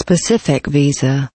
specific visa.